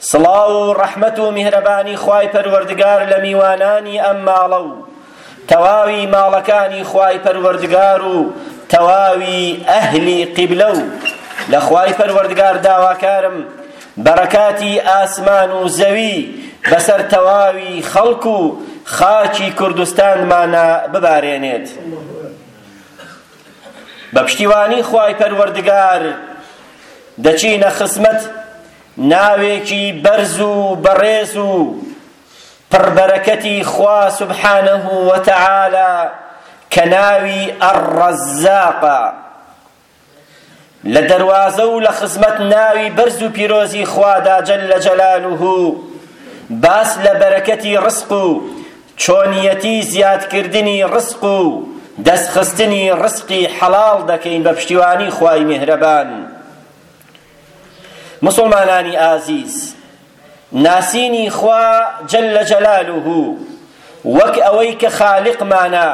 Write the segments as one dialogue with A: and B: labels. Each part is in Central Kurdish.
A: سڵاو و ڕەحمەت و میهرەبانی خوای پەروەردگار لە میوانانی ئەم ماڵە و تەواوی ماڵەکانی خوای پەروەردگار و تەواوی ئەهلی قیبلە و لە خوای پەروەردگار داواکارم بەڕەکاتی ئاسمان و زەوی بەسەر تەواوی خەڵک و خاکی کوردستانمانە ببارێنێت بە پشتیوانی خوای پەروەردگار دەچینە خزمەت ناوێکی بەرز و بەڕێز و پڕ بەرەکەتی خوا سبحانە وتعالی کە ناوی الرزاقە لە دەروازە و لە خزمەت ناوی بەرز و پیرۆزی خوادا جل جلاله باس لە بەرەکەتی ڕزق و چۆنیەتی زیادکردنی ڕزق و دەستخستنی ڕزقی حەڵاڵ دەکەین بە پشتیوانی خوای میهرەبان مسوڵمانانی ئازیز ناسینی خوا جل جلاله وەک ئەوەی کە خالقمانە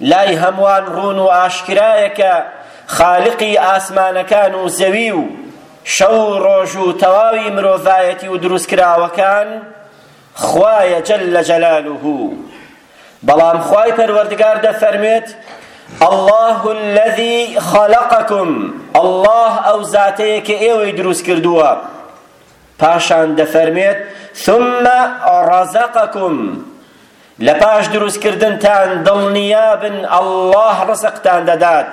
A: لای هەموان ڕون و ئاشکرایە کە خالقی ئاسمانەکان و زەوی و شەو و ڕۆژ و تەواوی مرۆڤایەتی و دروستکراوەکان خوایە جل جلاله بەڵام خوای پەروەردگار دەفەرموێت اللە الذی خەلقکم اللە ئەو زاتەیە کە ئێوەی دروست کردووە پاشان دەفەرمێت ثم رزقکم لە پاش دروستکردنتان دڵنیابن اللە رزقتان دەدات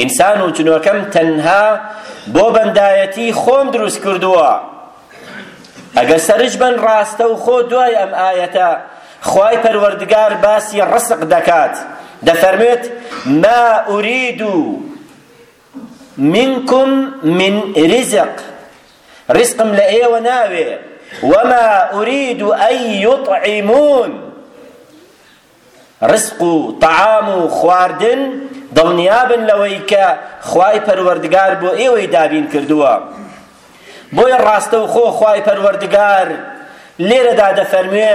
A: ئینسان و جنۆکەم تەنها بۆ بەندایەتی خۆم دروست کردووە ئەگەر سەرش بن ڕاستە و خۆ دوای ئەم ئایەتە خوای پەروەردگار باسی ڕسق دەکات دەفەرمێت ما ئورید منکم من رزق رزقم لە ئێوە ناوێ وما ئورید ئەی یطعمون ڕزق و تەعام و خواردن، دڵنیابن لەوەی کە خوای پەروەردگار بۆ ئێوەی دابین کردووە. بۆیە ڕاستەوخۆ خوای پەروەردگار لێرەدا دەفەرموێ،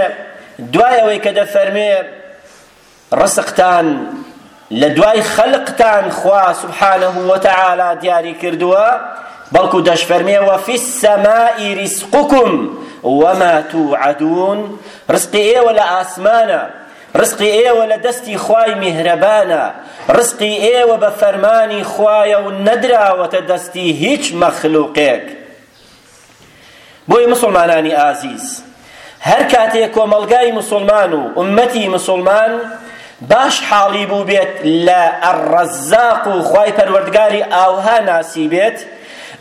A: دوای ئەوەی کە دەفەرموێ ڕزقتان لە دوای خەلقتان خوا سبحانە وتعالی دیاری کردووە بەڵکو دەشفەرمێ وەفی السەمائی رزقکم وما توعدون رزقی ئێوە لە ئاسمانە رزقی ئێوە لە دەستی خوای میهرەبانە رزقی ئێوە بە فەرمانی خوایە و نەدراوەتە دەستی هیچ مەخلوقێک بۆیە مسوڵمانانی ئازیز هەر کاتێ کۆمەڵگای مسوڵمان و ئومەتی مسوڵمان باش حاڵی بوو بێت لە الرزاق و خوای پەروەردگاری ئاوها ناسی بێت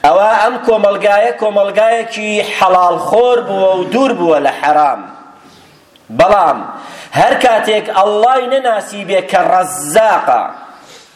A: ئەوە ئەم کۆمەڵگایە کۆمەڵگایەکی حەڵاڵ خۆر بووە و دوور بووە لە حەرام بەڵام هەر کاتێک ئەڵڵای نەناسی بێ کە ڕەزاقە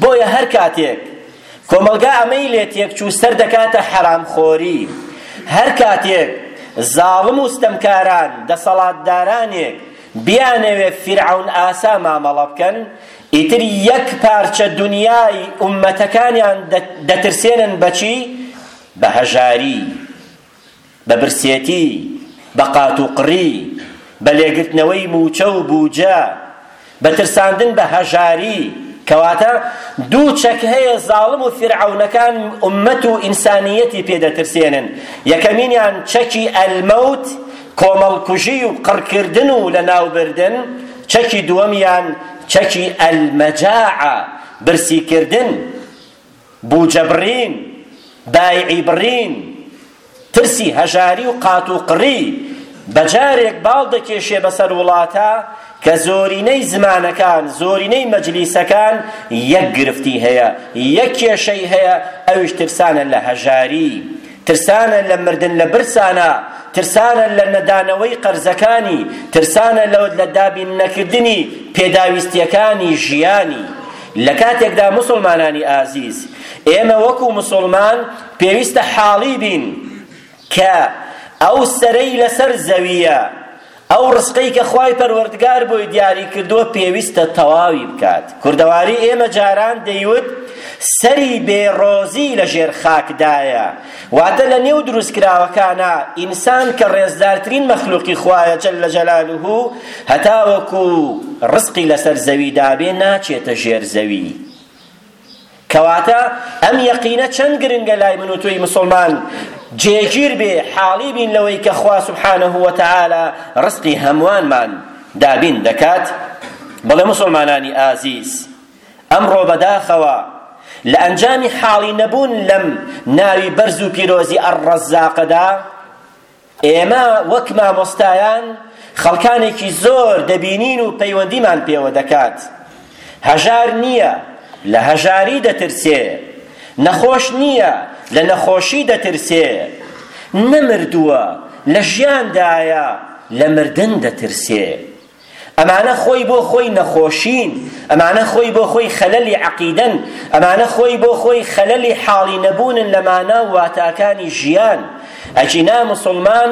A: بۆیە هەر کاتێک کۆمەڵگا ئەمەی لێ تێکچوو سەر دەکاتە حەرامخۆری هەر کاتێک زاڵم و ستەمکاران دەسەڵاتدارانێک بیانەوێ فیرعەون ئاسا مامەڵە بکەن ئیتر یەک پارچە دنیای ئومەتەکانیان دەترسێنن بەچی بە هەژاری بە برسێتی، بە قات و قڕی، بە لێگرتنەوەی مووچە و بووجە، بە ترساندن بە هەژاری، کەواتە دوو چەک هەیە زاڵم و فیرعەونەکان ئوممەت و ئینسانییەتی پێ دەترسێنن، یەکەمینیان چەکی الموت، کۆمەڵکوژی و قڕکردن و لەناوبردن، چەکی دووەمیان چەکی المجاعە، برسیکردن. بوجە بڕین، بایعی بڕین، ترسی هەژاری و قاتوقڕی بە جارێک باڵ دەکێشێ بەسەر وڵاتە کە زۆرینەی زمانەکان، زۆرینەی مەجلیسەکان یەک گرفتی هەیە، یەک کێشەی هەیە، ئەویش ترسانە لە هەژاری. ترسانە لە مردن لە برسانا، ترسانە لە نەدانەوەی قەرزەکانی، ترسانە لە لە دابین نەکردنی پێداویستیەکانی ژیانی. لە کاتێکدا موسڵمانانی ئازیز ئێمە وەکو موسڵمان پێویستە حاڵی بین کە ئەو سەرەی لەسەر زەوییە ئەو ڕزقەی کە خوای پەروەردگار بۆی دیاری کردووە پێویستە تەواوی بکات کوردەواری ئێمە جاران دەیوت سەری بێڕۆزی لە ژێر خاکدایە واتە لە نێو دروستکراوەکانە ئینسان کە ڕێزدارترین مەخلوقی خوایە جل لە جەلالوه هەتاوەکو ڕزقی لەسەر زەوی دابێ ناچێتە ژێر زەوی کەواتە ئەم یەقینە چەند گرنگە لای من و تۆی مسوڵمان جێگیر بێ حاڵی بین لەوەی کە خوا سبحانه وتعالی ڕزقی هەموانمان دابین دەکات بەڵێ مسلمانانی ئازیز ئەمڕۆ بەداخەوە لە ئەنجامی حاڵی نەبوون لەم ناوی بەرز و پیرۆزی ئەڕەزاقەدا ئێمە وەک مامۆستایان خەڵکانێکی زۆر دەبینین و پەیوەندیمان پێوە دەکات هەژار نییە لە هەژاری دەترسێ نەخۆش نییە لە نەخۆشی دەترسێ نەمردووە لە ژیاندایە لە مردن دەترسێ ئەمانە خۆی بۆ خۆی نەخۆشین ئەمانە خۆی بۆ خۆی خەلەلی عەقیدەن ئەمانە خۆی بۆ خۆی خەلەلی حاڵی نەبوونن لە مانا و واتاکانی ژیان ئەکینا مسلمان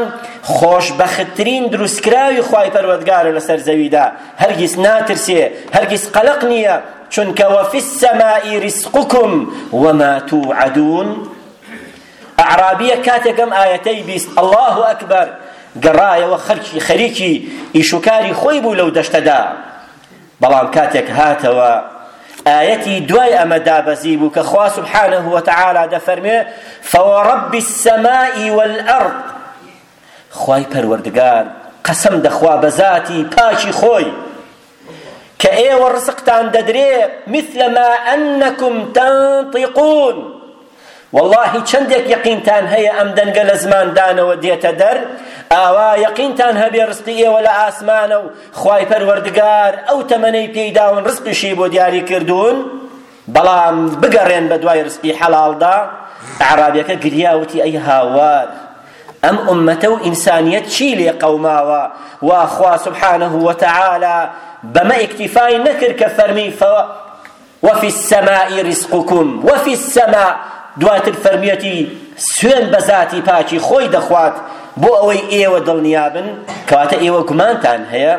A: خۆشبەختترین دروستکراوی خوای پەروەردگارە لەسەر زەویدا هەرگیز ناترسێ هەرگیز قەلق نییە چونکە وەفی السەمائی رزقکم وما توعدون ئەعرابیەک کاتێک ئەم ئایەتەی بیست اللە اکبر گەڕایەوە خەرکی خەریکی ئیشوکاری خۆی بوو لەو دەشتەدا بەڵام کاتێک هاتەوە ئاەتی دوای ئەمە دابەزی بوو کە خوا سبحانه وتعالى دەفەرمێ فورب السماء والأرض خوای پەروەردگار قەسەم دەخوا بە ذاتی پاکی خۆی کە ئێوە ڕزقتان دەدرێ مثل ما انکم تنطقون واللەهی چەندێک یەقینتان هەیە ئەم دەنگە لە زماندانەوە دێتە دەر ئاوا یەقینتان هەبێ ڕزقی ئێوە لە ئاسمانە و خوای پەروەردگار ئەو تەمەنەی پێی داون ڕزقیشی بۆ دیاری کردوون بەڵام بگەڕێن بە دوای رزقی حەڵاڵدا، ئەعرابیەکە گریا وتی، ئەی هاوار، ئەم ئوممەتە و ئینسانیەت چی لێ قەوماوە وا خوا سبحانە وتعالی بەمە ئیکتیفای نەکرد کە فەرمی ف وفی السماء رزقکم وفی السماء دواتر فەرمیەتی سوێن بە زاتی پاکی خۆی دەخوات بۆ ئەوەی ئێوە دڵنیابن کەواتە ئێوە گومانتان هەیە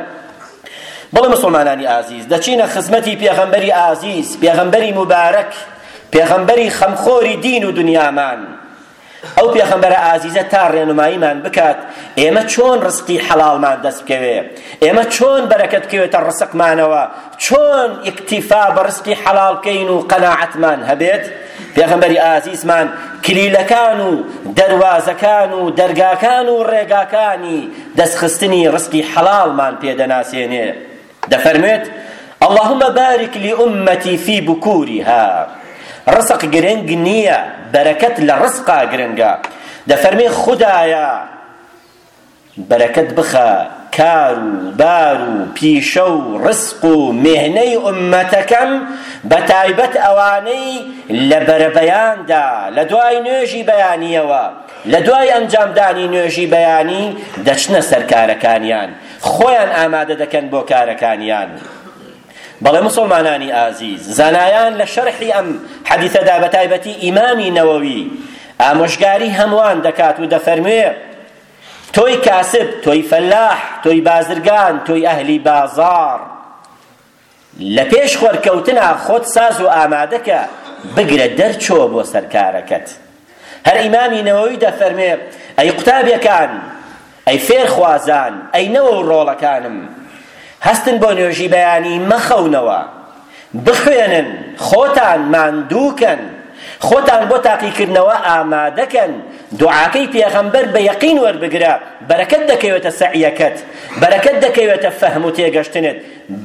A: بڵێ مسوڵمانانی ئازیز دەچینە خزمەتی پێغەمبەری ئازیز پێغەمبەری موبارەک پێغەمبەری خەمخۆری دین و دنیامان ئەو پێخەمبەرە ئازیزە تا ڕێنماییمان بکات ئێمە چۆن ڕستی حەڵاڵمان دەست بکەوێ ئێمە چۆن بەرەکەت بکەوێتە ڕسقمانەوە چۆن ئیکتیفا بە ڕستی حەڵاڵ بکەین و قەناعەتمان هەبێت پێغەمبەری ئازیزمان کلیلەکان و دەروازەکان و دەرگاکان و ڕێگاکانی دەستخستنی ڕزقی حەڵاڵمان پێ دەناسێنێ دەفەرموێت اللهم بارك لأمتي في بكورها ڕسق گرنگ نییە بەرەکەت لە ڕسقا گرنگە دەفەرمێ خودایە بەرەکەت بخا کار و بار و پیشە و ڕزق و مێهنەی ئوممەتەکەم بە تایبەت ئەوانەی لە بەرەبەیاندا لە دوای نوێژی بەیانیەوە لە دوای ئەنجامدانی نوێژی بەیانی دەچنە سەر کارەکانیان خۆیان ئامادە دەکەن بۆ کارەکانیان بەڵێ مسوڵمانانی ئازیز زانایان لە شەرحی ئەم حەدیثەدا بە تایبەتی ئیمامی نەوەوی ئامۆژگاری هەمووان دەکات و دەفەرموێ تۆی کاسب تۆی فەلاح تۆی بازرگان تۆی ئەهلی بازار لە پێش خۆرکەوتنا خۆت ساز و ئامادەکە بگرە دەرچۆ بۆ سەرکارەکەت هەر ئیمامی نەوەوی دەفەرمێ ئەی قوتابیەکان ئەی فێرخوازان ئەی نەوە و ڕۆڵەکانم هەستن بۆ نوێژی بەیانی مەخەونەوە بخوێنن خۆتان ماندووکەن خۆتان بۆ تاقیکردنەوە ئامادەکەن دوعاکەی پێغەمبەر بە یەقین وەربگرە بەرەکەت دەکەوێتە سەعیەکەت بەرەکەت دەکەوێتە فەهم و تێگەشتنت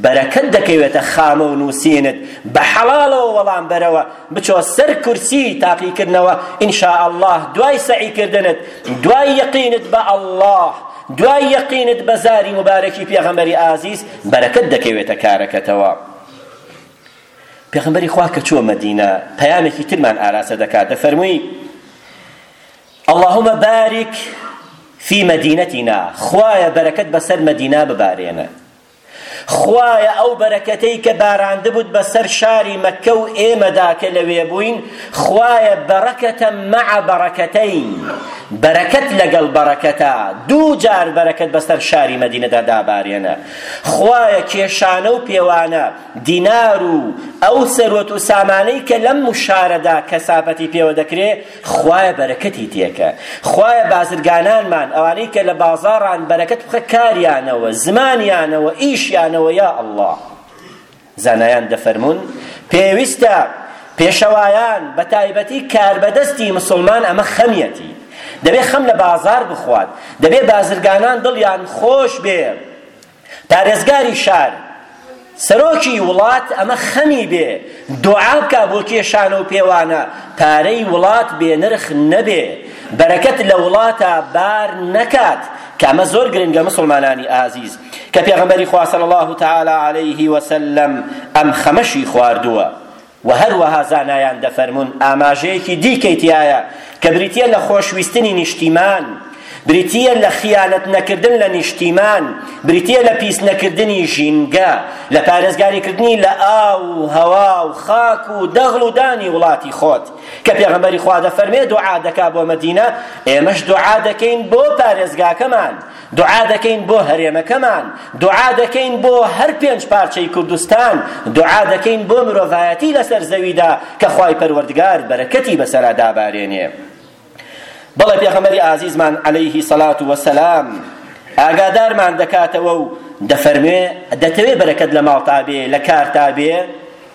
A: بەرەکەت دەکەوێتە خامە و نووسینت بە حەڵاڵەوە وەڵام بەرەوە بچۆ سەر کورسی تاقیکردنەوە ان شاء اللە دوای سەعیکردنت دوای یەقینت بە اللە دوای یەقینت بە زاری مبارەکی پێغەمبەری ئازیز بەرەکەت دەکەوێتە کارەکەتەوە پێغمبەری خوا کە چووە مەدینە پەیامێکی ترمان ئاراستە دەکات دەفەرمووی اللهم بارك في مدينتنا خوایە بەرەکەت بەسەر مەدینا ببارێنە خوایە ئەو بەرەکەتەی کە باراندبووت بەسەر شاری مەککە و ئێمەدا کە لەوێ بووین خوایە بەڕەکەتە مەع بەڕەکەتەی بەرەکەت لەگەڵ بەڕەکەتە دوو جار بەرەکەت بەسەر شاری مەدینەدا دابارێنە خوایە کێشانە و پێوانە دینار و ئەو سەروەت و سامانەی کە لەم شارەدا کەسابەتی پێوە دەکرێ خوایە بەرەکەتی تێکە خوایە بازرگانانمان ئەوانەی کە لە بازاڕان بەرەکەت بخە کاریانەوە زمانیانەوە ئیشیانەوە یا ئەڵڵا زانایان دەفەرمون پێویستە پێشەوایان بە تایبەتی کاربەدەستی مسلمان ئەمە خەمیەتی دەبێ خەم لە بازار بخوات دەبێ بازرگانان دڵیان خۆش بێ پارێزگاری شار سەرۆکی وڵات ئەمە خەمی بێ دوعا بکا بۆ کێشانە و پێوانە پارەی وڵات بێنرخ نەبێ بەرەکەت لە وڵاتە بار نەکات کە ئەمە زۆر گرنگە مسلمانانی ئازیز کە پێغەمبەری خوا صلی الله تعالی علیه وسلم ئەم خەمەشی خواردووە وە هەروەها زانایان دەفەرموون ئاماژەیەکی دیکەی تیایە کە بریتیە لە خۆشویستنی نیشتیمان، بریتیە لە خیانەت نەکردن لە نیشتیمان، بریتیە لە پیس نەکردنی ژینگە، لە پارێزگاریکردنی لە ئاو و هەوا و خاک و دەغڵ و دانی وڵاتی خۆت، کە پێغەمبەری خوا دەفەرمێ دوعا دەکا بۆ مەدینە، ئێمەش دوعا دەکەین بۆ پارێزگاکەمان، دوعا دەکەین بۆ هەرێمەکەمان، دوعا دەکەین بۆ هەر پێنج پارچەی کوردستان، دوعا دەکەین بۆ مرۆڤایەتی لەسەر زەویدا کە خوای پەروەردگار بەرەکەتی بەسەرا دابارێنێ. بەڵێ پێغەمبەری ئازیزمان عەلەیهی سەلات وەسەلام ئاگادارمان دەکاتەوە و دەفەرموێ دەتەوێ بەرەکەت لە ماڵتا بێ لە کارتا بێ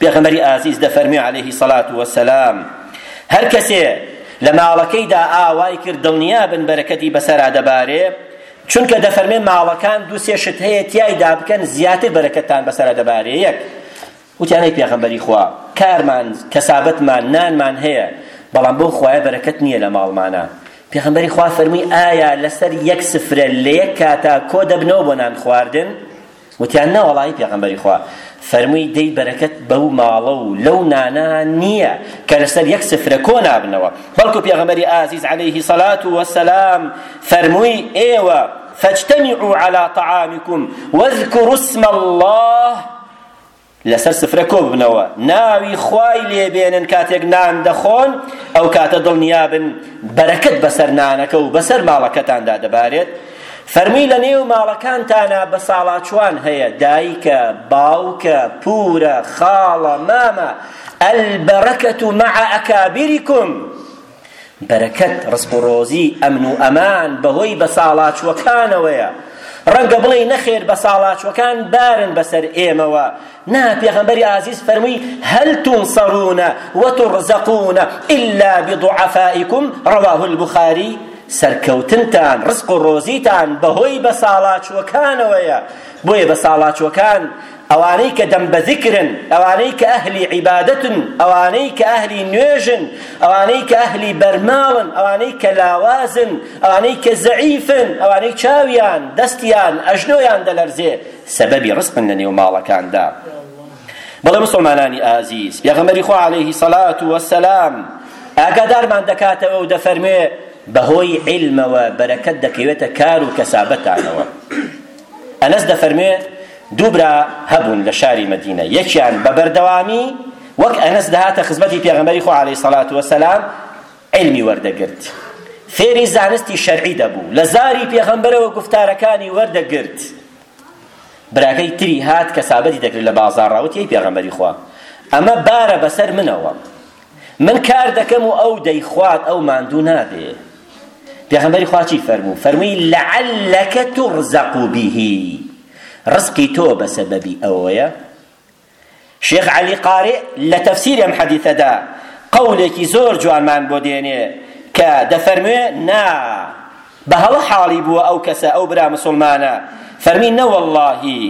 A: پێغەمبەری ئازیز دەفەرمی عليه سەلات وسلام هەر کەسێ لە ماڵەکەیدا ئاوای کرد دڵنیا بن بەرەکەتی بەسەرا دەبارێ چونکە دەفەرمێ ماڵەکان دوو سێ شت هەیە تیایدا بکەن زیاتر بەرەکەتتان بەسەرا دەبارێ یەک وتیانەی پێغەمبەری خوا کارمان کەسابەتمان نانمان هەیە بەڵام بۆ خوایە بەرەکەت نییە لە ماڵمانە پێغەمبەری خوا فەرمووی ئایا لەسەر یەک سفرە لە یەک کاتا کۆ دەبنەوە بۆ نان خواردن وتیان نەوەڵا ی پێغەمبەری خوا فەرمووی دەی بەرەکەت بەو ماڵە و لەو نانە نییە کە لەسەر یەک سفرە کۆ نابنەوە بەڵکو پێغەمبەری ئازیز عەلەیه سەلات وەسەلام فەرمووی ئێوە فاجتمعوا على طعامكم واذكروا اسم الله لەسەر سفرە کۆ ببنەوە ناوی خوای لێبێنن کاتێک نان دەخۆن ئەو کاتە دڵنیابن بەرەکەت بەسەر نانەکە و بەسەر ماڵەکەتاندا دەبارێت فەرمی لە نێو ماڵەکانتانە بە ساڵاچوان هەیە دایکە باوکە پورە خاڵە مامە البرکة مع أكابركم بەرەکەت، ڕزق و ڕۆزی، ئەمن و ئەمان بەهۆی بەساڵاچووەکانەوەیە. ڕەنگە بڵێی نەخێر بەساڵاچووەکان بارن بەسەر ئێمەوە. نا، پێغەمبەری ئازیز فەرمووی، هل تنصرون وترزقون الا بضعفائکم، رواه البخاری، سەرکەوتنتان، ڕزق و ڕۆزیتان بەهۆی بەساڵاچووەکانەوەیە، بۆیە بەساڵاچووەکان ئەوانەی کە دەم بە زیکرن، ئەوانەی کە ئەهلی عیبادەتن، ئەوانەی کە ئەهلی نوێژن، ئەوانەی کە ئەهلی بەرماڵن، ئەوانەی کە لاوازن، ئەوانەی کە زەعیفن، ئەوانەی چاویان، دەستیان، ئەژنۆیان دەلەرزێ، سەبەبی ڕزقن لە نێو ماڵەکاندا. بەڵێ مسوڵمانانی ئازیز، پێغەمبەری خوا عەلەیهی سەڵات وەسەلام ئاگادارمان دەکاتەوە و دەفەرموێ، بەهۆی عیلمەوە بەرەکەت دەکەوێتە کار و کەسابەتانەوە. ئەنەس دەفەرموێ دوو برا هەبوون لە شاری مەدینە یەکیان بە بەردەوامی وەک ئەنەس دەهاتە خزمەتی پێغەمبەری خۆ عەلەیهی سەڵات وەسەلام علمی وەردەگرت فێری زانستی شەرعی دەبوو لە زاری پێغەمبەرەوە گفتارەکانی وەردەگرت براکەی تری هات کە سابەتی دەکرد لە بازاڕاوت یەی پێغەمبەری خوا ئەمە بارە بەسەر منەوە من کار دەکەم و ئەو دەیخوات ئەو ماندوو نابێ پێغەمبەری خوا چی فەرموو فەرمووی لعلک ترزق به ڕزقی تۆ بە سەبەبی ئەوەیە شێخ علی قارئ لە تەفسیری ئەم حەدیثەدا قەولێکی زۆر جوانمان بۆ دێنێ کە دەفەرموێ نا بە هەڵە حاڵی بووە ئەو کەسە ئەو برا مسلمانە فەرمی نەوەڵڵاهی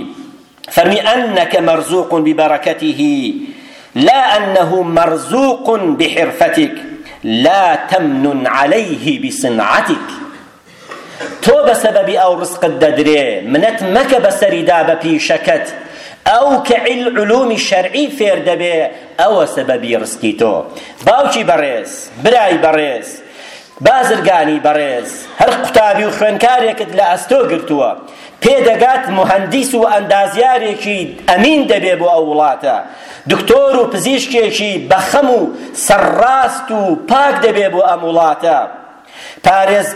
A: فەرمی انک مرزوق ببرکته لا انه مرزوق بحرفتک لا تمنن علیه بصنعتک تۆ بە سەبەبی ئەو ڕزقت دەدرێ منەت مەکە بەسەریدا بە پیشەکەت ئەو کە علومی شەرعی فێر دەبێ ئەوە سەبەبی ڕزقی تۆ باوکی بەڕێز برای بەڕێز بازرگانی بەڕێز هەر قوتابی و خوێنکارێکت لە ئەستۆ گرتووە پێدەگات مهندس و ئەندازیارێکی ئەمین دەبێ بۆ ئەو وڵاتە دکتۆر و پزیشکێکی بەخەم و سەرڕاست و پاک دەبێ بۆ ئەم وڵاتە پارێز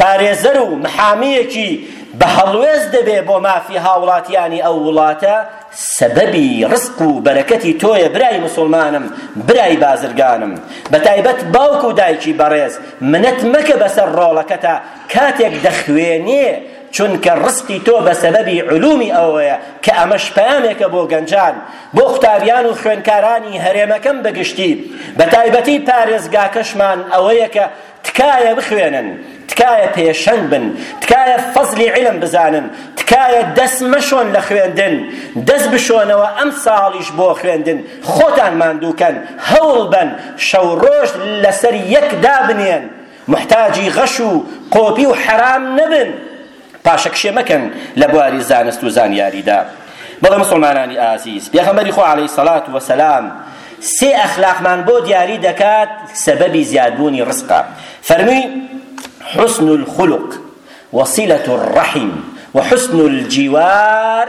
A: پارێزەر و محامیەکی بە هەڵوێست دەبێ بۆ مافی هاوڵاتیانی ئەو وڵاتە سەبەبی ڕزق و بەرەکەتی تۆیە برای موسوڵمانم برای بازرگانم بەتایبەت باوک و دایکی بەڕێز منەت مەکە بەسەر ڕۆڵەکەتا کاتێک دەخوێنێ چونکە ڕزقی تۆ بە سەبەبی علومی ئەوەیە کە ئەمەش پامێکە بۆ گەنجان بۆ قوتابیان و خوێنکارانی هەرێمەکەم بەگشتی بەتایبەتی پارێزگاکەشمان ئەوەیە کە تکایە بخوێنن تکایە پێشەنگ بن تکایە فەزلی علم بزانن تکایە دەست مەشۆن لە خوێندن دەست بشۆنەوە ئەم ساڵیش بۆ خوێندن خۆتان ماندووکەن هەوڵ بەن شەو ڕۆژ لەسەر یەک دابنێن محتاجی غەش و قۆپی و حەرام نەبن پاشەکشێ مەکەن لە بواری زانست و زانیاریدا بەڵێ مسلمانانی ئازیز پێغەمبەری خۆ عەلەیهی سەڵات وەسەلام سێ ئەخلاقمان بۆ دیاری دەکات سەبەبی زیادبوونی ڕزقە فەرمی حسن الخلق وصلة الرحم وحسن الجوار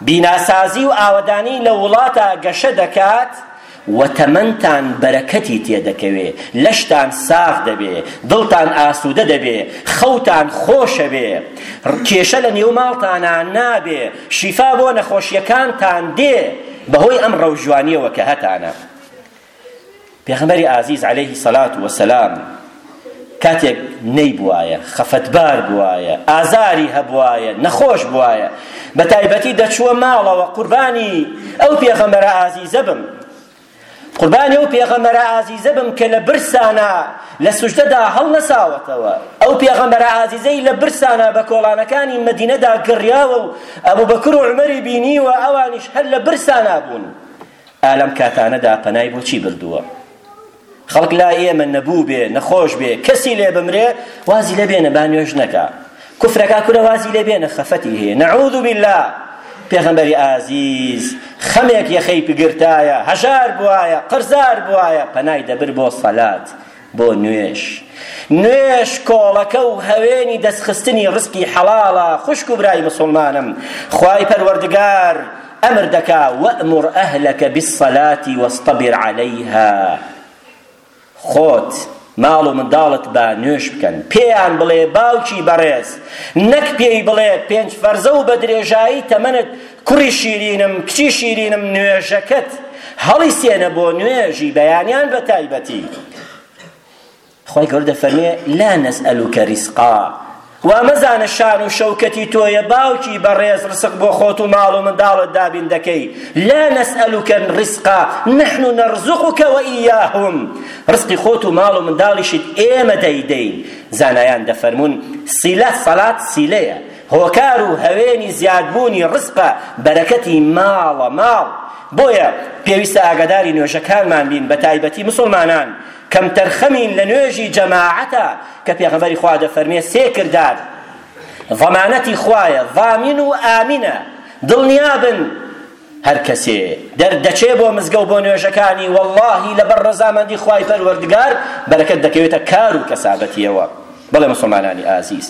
A: بیناسازی و ئاوەدانی لە وڵاتا گەشە دەکات و تەمەنتان بەرەکەتی تێدەکەوێ، لەشتان ساغ دەبێ، دڵتان ئاسوودە دەبێ، خەوتان خۆشەبێ، کێشە لە نێو ماڵتانا نابێ، شیفا بۆ نەخۆشیەکانتان دێ، بەهۆی ئەم ڕەوژوانیەوە کە هەتانە. پێغەمبەری ئازیز عەلەیه سەلات وسەلام کاتێک نەیبوایە خەفەتبار بوایە ئازاری هەبوایە نەخۆش بوایە بە تایبەتی دەچووە ماڵەوە قوربانی ئەو پێغەمبەرە ئازیزە بم قوربانی ئەو پێغەمبەرە ئازیزە بم کە لە برسانە لە سوژدەدا هەڵنەساوەتەوە ئەو پێغەمبەرە ئازیزەی لە برسانە بە کۆڵانەکانی مەدینەدا گڕیاوە و ئەبوبەکر و عومەری بینیوە ئەوانیش هەر لە برسانە بوون ئا لەم کاتانەدا پەنای بۆ چی بردووە خەڵک لای ئێمە نەبوو بێ نەخۆش بێ کەسی لێ بمرێ وازی لێ بێنە با نوێژ نەکا کفرەکە کورە وازی لێ بێنە خەفەتی هەیە نەعوذ بالله پێغەمبەری ئازیز خەمێک یەخەی بگرتایە هەژار بوایە قەرزار بوایە پەنای دەبر بۆ سەلات بۆ نوێژ نوێژ کۆڵەکە و هەوێنی دەستخستنی ڕزقی حەڵاڵە خوشک و برای مسوڵمانم خوای پەروەردگار ئەمر دەکا وەئمر ئەهلەکە بالصەلاتی وەستەبر عەلەیها خۆت ماڵ و منداڵت با نوێش بکەن پێیان بڵێ باوکی بەڕێز نەک پێی بڵێ پێنج فەرزە و بە درێژایی تەمەنت کوڕی شیرینم کچی شیرینم نوێژەکەت هەڵیسێنە بۆ نوێژی بەیانیان بە تایبەتی خۆی گەوردە فەرمێ لا نەسئەلوکە ریسقا وا مەزانە شان و شەوکەتی تۆیە باوکی بەڕێز ڕسق بۆ خۆت و ماڵ و منداڵت دابین دەکەی لا نەسئەلوکە ڕسقا نحن نرزقك وإياهم ڕسقی خۆت و ماڵ و منداڵیشت ئێمە دەیدەین زانایان دەفەرمون سیلە سەلات سیلەیە هۆکار و هەوێنی زیادبوونی ڕزقە بەرەکەتی ماڵە ماڵ بۆیە پێویستە ئاگاداری نوێژەکانمان بین بە تایبەتی مسلمانان کەمتەرخەمین لە نوێژی جەماعەتە کە پێغەمبەری خوا دەفەرمێ سێ کردار ضمانەتی خوایە ضامن و ئامینە دڵنیابن هەر کەسێ دەردەچێ بۆ مزگەو بۆ نوێژەکانی وەڵاهی لەبەر ڕەزامەندی خوای پەروەردگار بەرەکەت دەکەوێتە کار و کەسابەتیەوە بەڵێ مسلمانانی ئازیز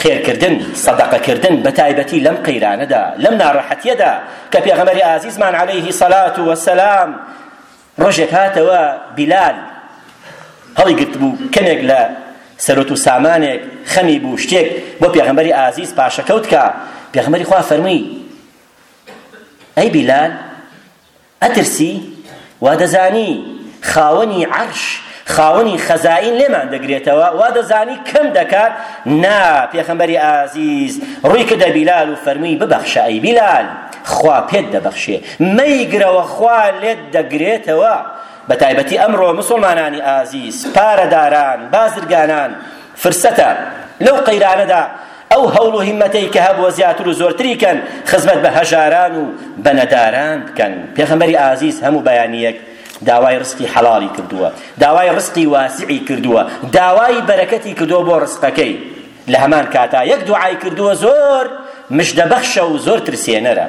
A: خێرکردن سەدەقەکردن بە تایبەتی لەم قەیرانەدا لەم ناڕەحەتیەدا کە پێغەمەری ئازیزمان عليه سەلات وەسەلام ڕۆژێک هاتەوە بیلال هەڵی گرتبوو کەمێک لە سەرۆت و سامانێک خەمی بوو شتێک بۆ پێغەمبەری ئازیز پاشەکەوت کە پێغەمبەری خوا فەرمووی ئەی بیلال ئەترسی؟ وادەزانی خاوەنی عەرش خاوەنی خەزائین لێمان دەگرێتەوە وادەزانی کەم دەکات نا پێخەمبەری ئازیز ڕووی کردە بیلال و فەرمووی ببەخشە ئەی بیلال خوا پێت دەبەخشێ مەیگرەوە خوا لێت دەگرێتەوە بە تایبەتی ئەمڕۆ مسلمانانی ئازیز پارەداران بازرگانان فرسەتە لەو قەیرانەدا ئەو هەوڵ و هیمەتەی کە هەبووە زیاتر و زۆرتری کەن خزمەت بە هەژاران و بە نەداران بکەن پێغەمبەری ئازیز هەموو بەیانیەک داوای ڕسقی حەڵاڵی کردووە داوای ڕسقی واسعی کردووە داوای بەرەکەتی کردووە بۆ ڕسقەکەی لە هەمان کاتا یەک دوعای کردووە زۆر مژدەبەخشە و زۆر ترسێنەرە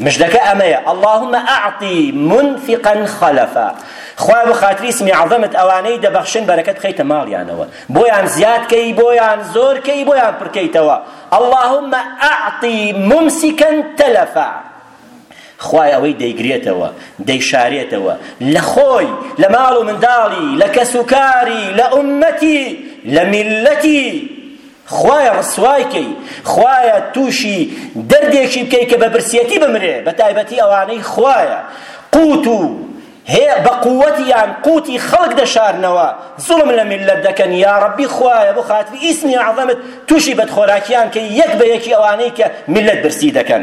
A: مژدەکە ئەمەیە اللهم اعطی منفقا خلفا خوای بە خاتری اسمی عظمت ئەوانەی دەبەخشن بەرەکەت بخەیتە ماڵیانەوە بۆیان زیاد کەی بۆیان زۆر کەی بۆیان پڕکەیتەوە اللهم اعطی ممسکا تلفا خوای ئەوەی دەیگرێتەوە دەیشارێتەوە لە خۆی لە ماڵ و منداڵی لە کەس و کاری لە ئومەتی لە میلەتی خوایە ڕسوای کەی خوایە توشی دەردێکی بکەی کە بە برسیەتی بمرێ بە تایبەتی ئەوانەی خوایە قوت و هێ بە قووەتیان قوتی خەڵک دەشارنەوە زوڵم لە میللەت دەکەن یا ڕەبی خوایە بۆ خاتری ئیسمی عەزەمت تووشی بەدخۆراکیان کە یەک بە یەکی ئەوانەی کە میللەت برسی دەکەن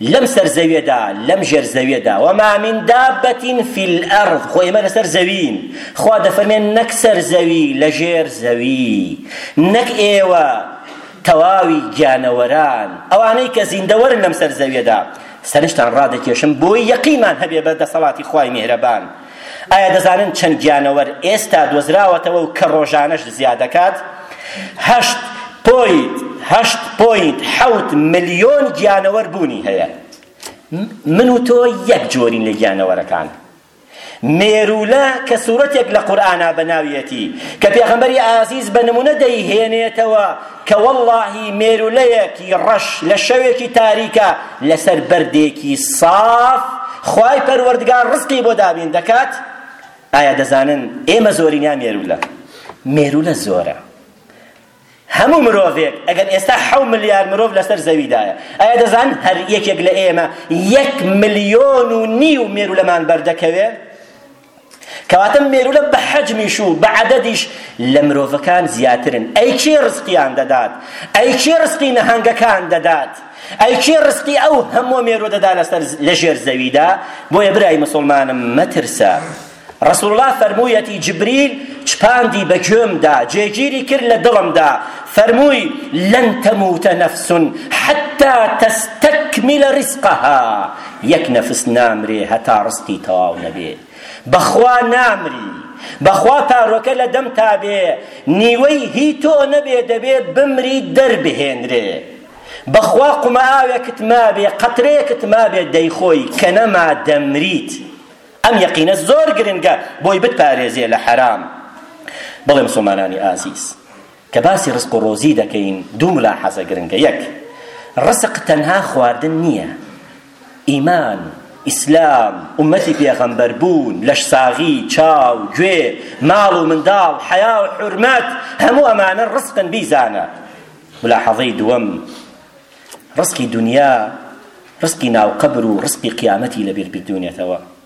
A: لەم سەر زەویەدا لەم ژێر زەویەدا وما من دابة في الارض خۆ ئێمە لەسەر زەوین خوا دەفەرمێن نەک سەر زەوی لە ژێر زەوی نەک ئێوە تەواوی گیانەوەران ئەوانەی کە زیندەوەرن لەم سەر زەویەدا سەرنجتان ڕادەکێشم بۆی یەقینمان هەبێ بە دەسەڵاتی خوای میهرەبان ئایا دەزانن چەند گیانەوەر ئێستا دۆزراوەتەوە و کە ڕۆژانەش زیاد دەکات؟ هەشت پۆینت هەشت پۆینت حەوت ملیۆن گیانەوەر بوونی هەیە من و تۆ یەک جۆرین لە گیانەوەرەکان مێرولە کە سوورەتێک لە قورئانا بەناویەتی کە پێغەمبەری ئازیز بە نمونە دەیهێنێتەوە کە وەڵڵاهی مێرولەیەکی ڕەش لە شەوێکی تاریکا لەسەر بەردێکی ساف خوای پەروەردگار ڕزقی بۆ دابین دەکات ئایا دەزانن ئێمە زۆرین یا مێرولە مێرولە زۆرە هەموو مرۆڤێک ئەگەر ئێستا حەو ملیار مرۆڤ لەسەر زەویدایە ئایا دەزان هەر یەکێک لە ئێمە یەک ملیۆن و نیو مێرولەمان بەردەکەوێت کەواتە مێروولە بە حەجمیش و بە عەدەدیش لە مرۆڤەکان زیاترن ئەی کێ ڕزقیان دەدات ئەی کێ ڕزقی نەهەنگەکان دەدات ئەی کێ ڕستی ئەو هەموو مێرۆ دەدا لەسەر لەژێر زەویدا بۆیە برای مسلمانم مەترسە رسول الله فەرموویەتی جبریل چپاندی بە گوێمدا جێگیری کرد لە دڵمدا فەرمووی لەن تەموتە نەفسون حتا تەستەکمیلە رزقها یەک نەفس نامرێ هەتا ڕزقی تەواو نەبێ بەخوا نامری بەخوا پارۆکە لە دەم تا بێ نیوەی هی تۆ نەبێ دەبێ بمری دەربهێنرێ بەخوا قومە ئاوێکت مابێ قەترەیەکت مابێ دەیخۆی کە نەما دەمریت ئەم یەقینە زۆر گرنگە بۆی بتپارێزێ لە حەرام بڵێ مسلمانانی ئازیز کە باسی ڕزق و ڕۆزی دەکەین دوو مولاحەزە گرنگە، یەک، ڕزق تەنها خواردن نییە، ئیمان، ئیسلام، ئوممەتی پێغەمبەر بوون، لەشساغی، چاو، گوێ، ماڵ و منداڵ، حەیا و حورمەت، هەموو ئەمانە ڕزقن بیزانە. مولاحەزەی دووەم، ڕزقی دونیا ڕزقی ناو قەبر و ڕزقی قیامەتی لەبیر بیدونێتەوە.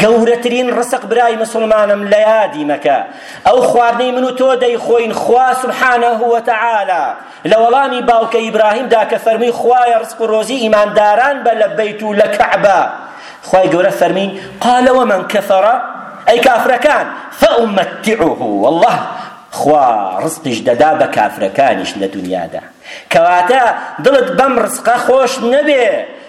A: گەورەترین ڕسق برای مسوڵمانم لە یادی مەکە ئەو خواردنەی من و تۆ دەیخۆین خوا سبحانە وتعالا لە وەڵامی باوکە ئیبراهیمدا کە فەرمی خوایە ڕسق و ڕۆزی ئیمانداران بە لە بەیت و لە کەعبە خوای گەورە فەرمی قال ومن كفر ئەی کافرەکان فأمتعه والله خوا ڕزقیش دەدا بە کافرەکانیش لە دنیادا کەواتە دڵت بەم ڕزقە خۆش نەبێ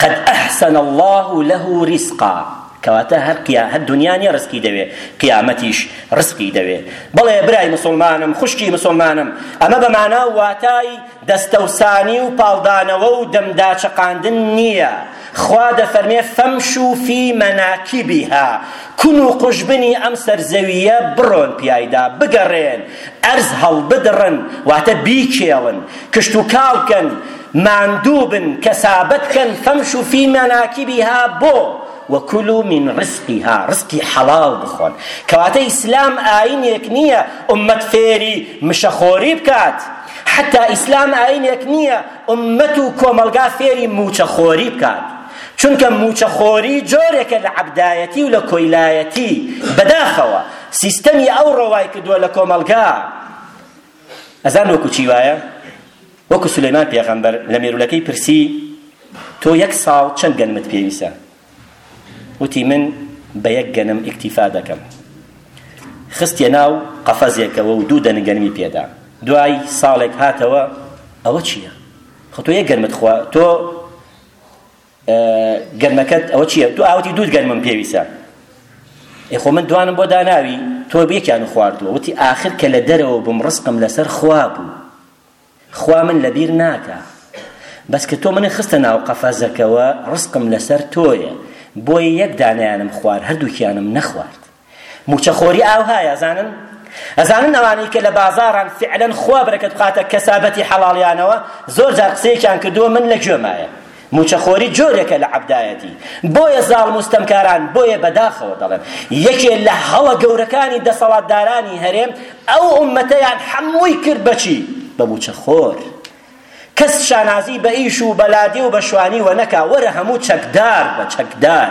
A: قد احسن اللە له رزقا کەواتە هەر قیا هەر دنیا نیە ڕزقی دەوێ قیامەتیش ڕزقی دەوێ بڵێ برای مسلمانم خوشکی مسلمانم ئەمە بە مانا و واتای دەستەوسانی و پاڵدانەوە و دەمداچەقاندن نییە خوا دەفەرمێ فەمشو فی مەناکیبیها کون و قوژبنی ئەم سەرزەویە بڕۆن پیایدا بگەڕێن ئەرز هەڵبدڕن واتە بیکێڵن، کشتوکاڵ بکەن، ماندوو بن، کەسابە بکەن، فەمشو فی مەناکیبیها بۆ؟ وکلوا من ڕزقها ڕزقی حەڵاڵ بخۆن، کەواتە ئیسلام ئایینێک نییە ئوممەت فێری مشەخۆری بکات، حەتا ئیسلام ئایینێک نییە ئوممەت و کۆمەڵگا فێری مووچەخۆری بکات، چونکە مووچەخۆری جۆرێکە لە عەبدایەتی و لە کۆیلایەتی، بەداخەوە. سیستەمی ئەوڕۆ وای کردووە لە کۆمەڵگا ئەزان وەکو چی وایە وەکو سولەیمان پێغەمبەر لە مێرولەکەی پرسی تۆ یەک ساڵ چەند گەنمت پێویستە وتی من بە یەک گەنم ئیکتیفا دەکەم خستیە ناو قەفەزێکەوە و دوو دەنگ گەنمی پێدا دوای ساڵێک هاتەوە ئەوە چییە خۆ تۆ یەک گەنمت خوا تۆ گەرمەکەت ئەوە چییە تو ئاوتی دوود گەرمم پێویستە ئێ خۆ من دوانم بۆ داناوی تۆ یەکیان خواردووە وتی ئاخر کە لە دەرەوە بووم ڕسقم لەسەر خوا بوو خوا من لەبیر ناکە بەس کە تۆ منە خستە ناو قەفەزەکەوە ڕسقم لەسەر تۆیە بۆیە یەک دانیانم خوارد هەردووکیانم نەخوارد موچە خۆری ئاوهایە ئەزانن ئەزانن ئەوانەی کە لە بازاران فعلا خوا بەرەکەت بخاتە کەسابەتی حەڵاڵیانەوە زۆر جار قسەیەکیان کردووە من لە گوێمایە موچەخۆری جۆرێکە لە عەبدایەتی بۆیە زاڵ مستەمکاران بۆیە بەداخەوە دەڵێن یەکێ لە هەڵە گەورەکانی دەسەڵاتدارانی هەرێم ئەو ئومەتەیان حەمووی کرد بەچی بە موچەخۆر کەس شانازی بە ئیش و بەلادێ و بەشوانی وەنەکا وەرە هەموو چەکدار بە چەکدار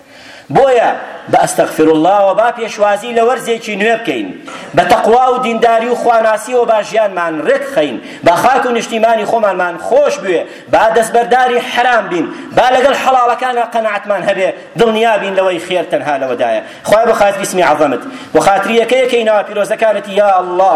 A: بۆیە بە استغفراللەوە با پێشوازی لە وەرزێکی نوێ بکەین، بە تەقوا و دینداری و خواناسیەوە با ژیانمان رێک بخەین، با خاک و نیشتیمانی خۆمانمان خۆش بوێ، با دەستبەرداری حەرام بین، با لەگەڵ حەڵاڵەکانا قەناعەتمان هەبێ، دڵنیا بین لەوەی خێر تەنها لەوەدایە. خوایە بە خاتری اسمی عظمت و خاتری یەکە یەکەی ناوە پیرۆزەکانت یا اللە،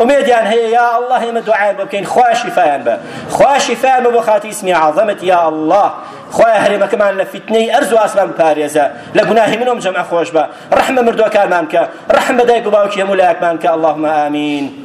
A: ئومێدیان هەیە یا اللە ئێمە دوعایان بۆ بکەین خوا شیفایان بە خوا شیفایان بە بۆ خاتی اسمی عظمت یا اللە خوای هەرێمەکەمان لە فیتنەی ئەرز و ئاسمان بپارێزە لە گوناهی من ئەم جەمعە خۆش بە ڕەحم بە مردووەکانمان بکە ڕەحم بە دایک و باوکی هەموو لایەکمان بکە اللهم ئامین